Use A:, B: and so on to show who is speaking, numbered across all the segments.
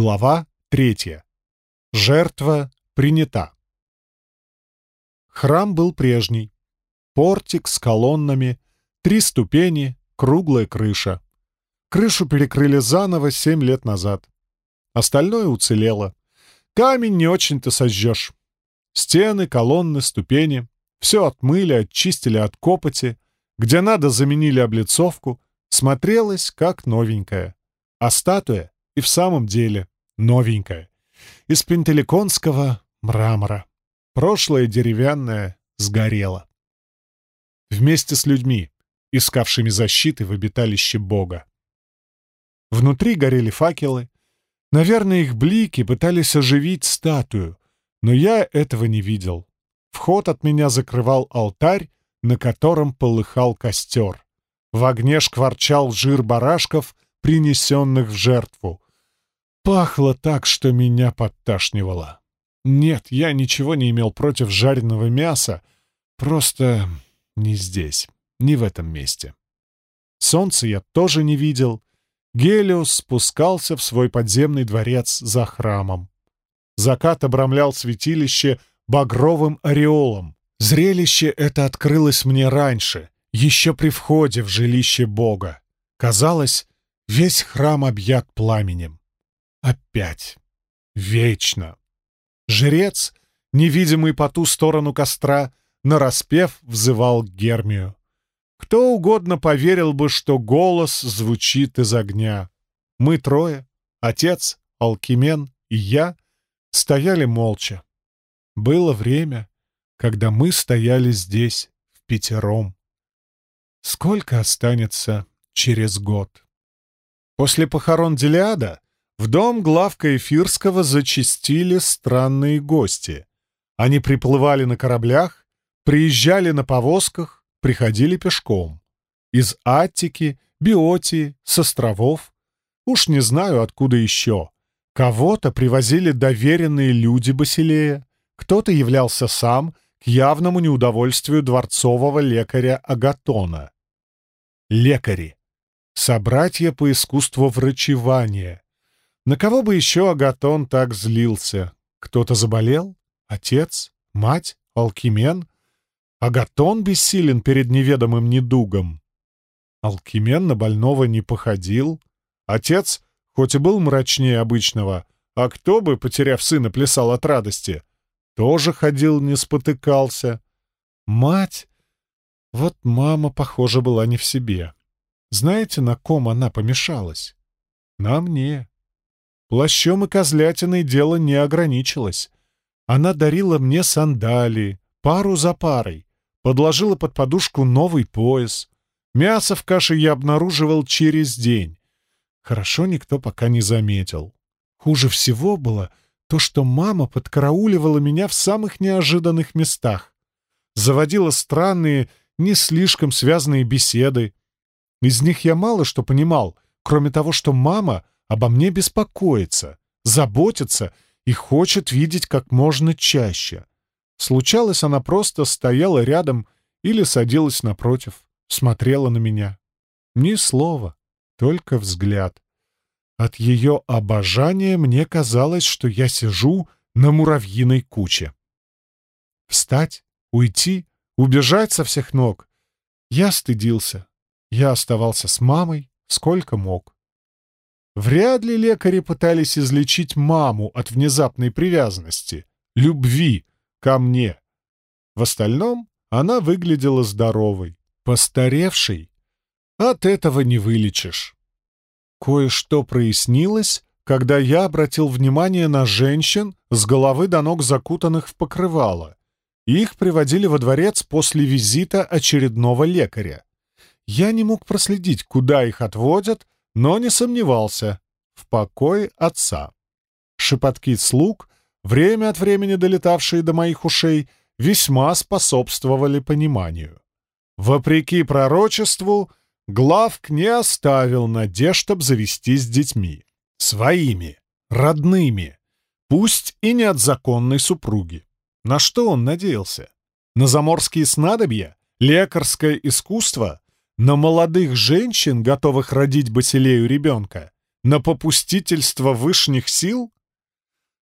A: Глава третья. Жертва принята. Храм был прежний. Портик с колоннами, три ступени, круглая крыша. Крышу перекрыли заново семь лет назад. Остальное уцелело. Камень не очень-то сожжешь. Стены, колонны, ступени — все отмыли, очистили от копоти. Где надо, заменили облицовку. Смотрелось, как новенькое. А статуя и в самом деле новенькая. Из пентеликонского мрамора. Прошлое деревянное сгорело. Вместе с людьми, искавшими защиты в обиталище Бога. Внутри горели факелы. Наверное, их блики пытались оживить статую, но я этого не видел. Вход от меня закрывал алтарь, на котором полыхал костер. В огне шкварчал жир барашков, принесенных в жертву. Пахло так, что меня подташнивало. Нет, я ничего не имел против жареного мяса. Просто не здесь, не в этом месте. Солнца я тоже не видел. Гелиос спускался в свой подземный дворец за храмом. Закат обрамлял святилище багровым ореолом. Зрелище это открылось мне раньше, еще при входе в жилище Бога. Казалось, весь храм объят пламенем. Опять. Вечно. Жрец, невидимый по ту сторону костра, нараспев взывал Гермию. Кто угодно поверил бы, что голос звучит из огня. Мы трое, отец, Алкимен и я, стояли молча. Было время, когда мы стояли здесь, в пятером. Сколько останется через год? После похорон Делиада в дом главка Эфирского зачастили странные гости. Они приплывали на кораблях, приезжали на повозках, приходили пешком. Из Аттики, Биотии, с островов. Уж не знаю, откуда еще. Кого-то привозили доверенные люди Басилея, кто-то являлся сам к явному неудовольствию дворцового лекаря Агатона. Лекари. Собратья по искусству врачевания — на кого бы еще Агатон так злился? Кто-то заболел? Отец? Мать? Алкимен? Агатон бессилен перед неведомым недугом. Алкимен на больного не походил. Отец, хоть и был мрачнее обычного, а кто бы, потеряв сына, плясал от радости, тоже ходил, не спотыкался. Мать... Вот мама, похоже, была не в себе. Знаете, на ком она помешалась? На мне. Плащом и козлятиной дело не ограничилось. Она дарила мне сандалии, пару за парой, подложила под подушку новый пояс. Мясо в каше я обнаруживал через день. Хорошо никто пока не заметил. Хуже всего было то, что мама подкарауливала меня в самых неожиданных местах. Заводила странные, не слишком связанные беседы. Из них я мало что понимал, кроме того, что мама — обо мне беспокоится, заботится и хочет видеть как можно чаще. Случалось, она просто стояла рядом или садилась напротив, смотрела на меня. Ни слова, только взгляд. От ее обожания мне казалось, что я сижу на муравьиной куче. Встать, уйти, убежать со всех ног. Я стыдился. Я оставался с мамой сколько мог. Вряд ли лекари пытались излечить маму от внезапной привязанности, любви ко мне. В остальном она выглядела здоровой, постаревшей. От этого не вылечишь. Кое-что прояснилось, когда я обратил внимание на женщин с головы до ног закутанных в покрывало. Их приводили во дворец после визита очередного лекаря. Я не мог проследить, куда их отводят, но не сомневался в покой отца. Шепотки слуг, время от времени долетавшие до моих ушей, весьма способствовали пониманию. Вопреки пророчеству, Главк не оставил надежд обзавестись детьми. Своими, родными, пусть и не от законной супруги. На что он надеялся? На заморские снадобья? Лекарское искусство? На молодых женщин, готовых родить Басилею ребенка? на попустительство вышних сил?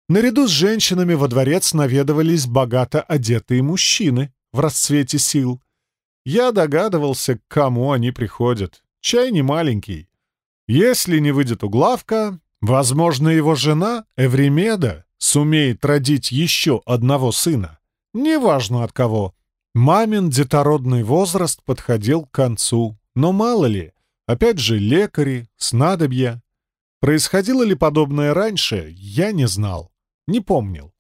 A: Наряду с женщинами во дворец наведывались богато одетые мужчины в расцвете сил. Я догадывался, к кому они приходят. Чай не маленький. Если не выйдет углавка, возможно, его жена, Эвремеда, сумеет родить еще одного сына. Неважно от кого. Мамин детородный возраст подходил к концу. Но мало ли, опять же лекари, снадобья. Происходило ли подобное раньше, я не знал, не помнил.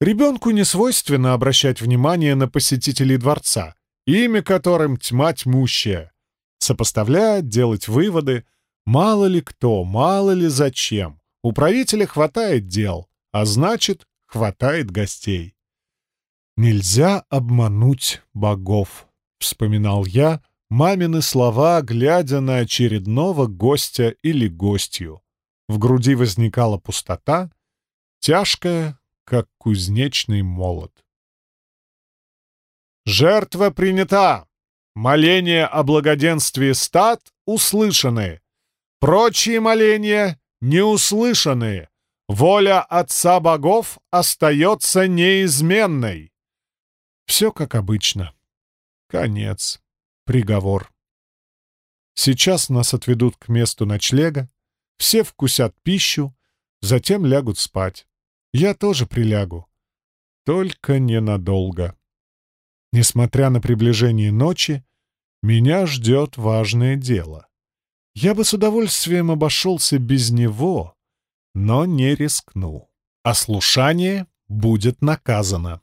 A: Ребенку не свойственно обращать внимание на посетителей дворца, имя которым тьма тьмущая. Сопоставлять, делать выводы. Мало ли кто, мало ли зачем. У правителя хватает дел, а значит, хватает гостей. «Нельзя обмануть богов», — вспоминал я мамины слова, глядя на очередного гостя или гостью. В груди возникала пустота, тяжкая, как кузнечный молот. «Жертва принята! Моления о благоденствии стад услышаны! Прочие моления не услышаны! Воля Отца Богов остается неизменной!» Все как обычно. Конец. Приговор. Сейчас нас отведут к месту ночлега, все вкусят пищу, затем лягут спать. Я тоже прилягу. Только ненадолго. Несмотря на приближение ночи, меня ждет важное дело. Я бы с удовольствием обошелся без него, но не рискну. Ослушание будет наказано.